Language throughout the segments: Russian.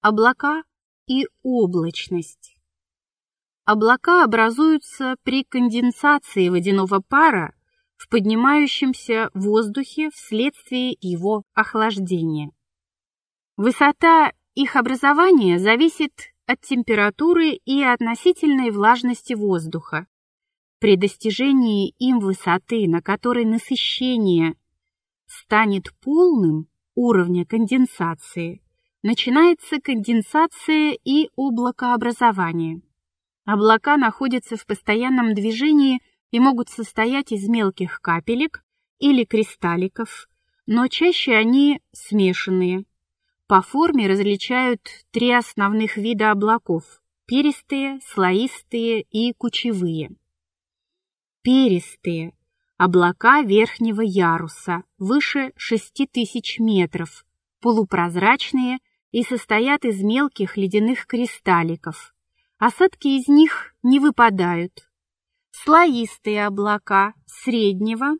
облака и облачность. Облака образуются при конденсации водяного пара в поднимающемся воздухе вследствие его охлаждения. Высота их образования зависит от температуры и относительной влажности воздуха. При достижении им высоты, на которой насыщение станет полным уровня конденсации, начинается конденсация и облакообразование. Облака находятся в постоянном движении и могут состоять из мелких капелек или кристалликов, но чаще они смешанные. По форме различают три основных вида облаков – перистые, слоистые и кучевые. Перистые – облака верхнего яруса, выше 6000 метров, полупрозрачные – и состоят из мелких ледяных кристалликов. Осадки из них не выпадают. Слоистые облака среднего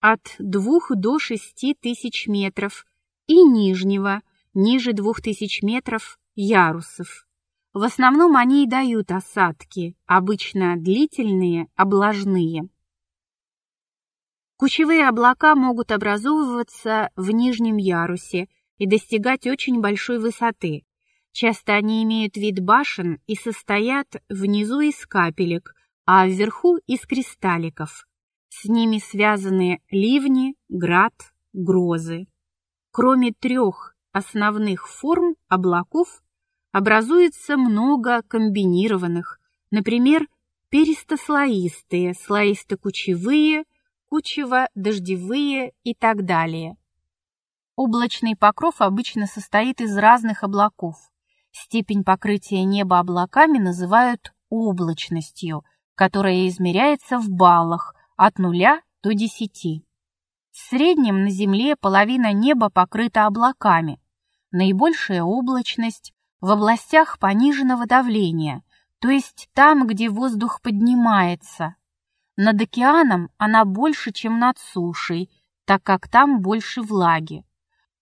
от 2 до 6 тысяч метров и нижнего, ниже 2000 метров, ярусов. В основном они и дают осадки, обычно длительные, облажные. Кучевые облака могут образовываться в нижнем ярусе и достигать очень большой высоты. Часто они имеют вид башен и состоят внизу из капелек, а вверху из кристалликов. С ними связаны ливни, град, грозы. Кроме трех основных форм облаков, образуется много комбинированных, например, перистослоистые, слоисто-кучевые, кучево-дождевые и так далее. Облачный покров обычно состоит из разных облаков. Степень покрытия неба облаками называют облачностью, которая измеряется в баллах от 0 до 10. В среднем на Земле половина неба покрыта облаками. Наибольшая облачность в областях пониженного давления, то есть там, где воздух поднимается. Над океаном она больше, чем над сушей, так как там больше влаги.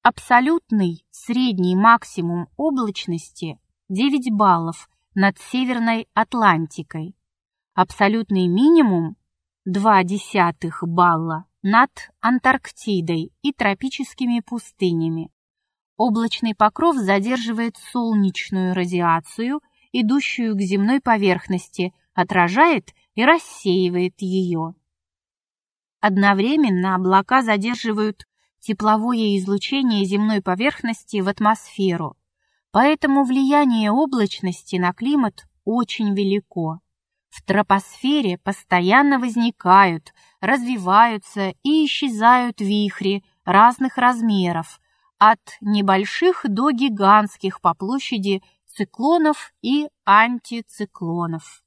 Абсолютный средний максимум облачности 9 баллов над Северной Атлантикой. Абсолютный минимум 0,2 балла над Антарктидой и тропическими пустынями. Облачный покров задерживает солнечную радиацию, идущую к земной поверхности, отражает и рассеивает ее. Одновременно облака задерживают тепловое излучение земной поверхности в атмосферу, поэтому влияние облачности на климат очень велико. В тропосфере постоянно возникают, развиваются и исчезают вихри разных размеров, от небольших до гигантских по площади циклонов и антициклонов.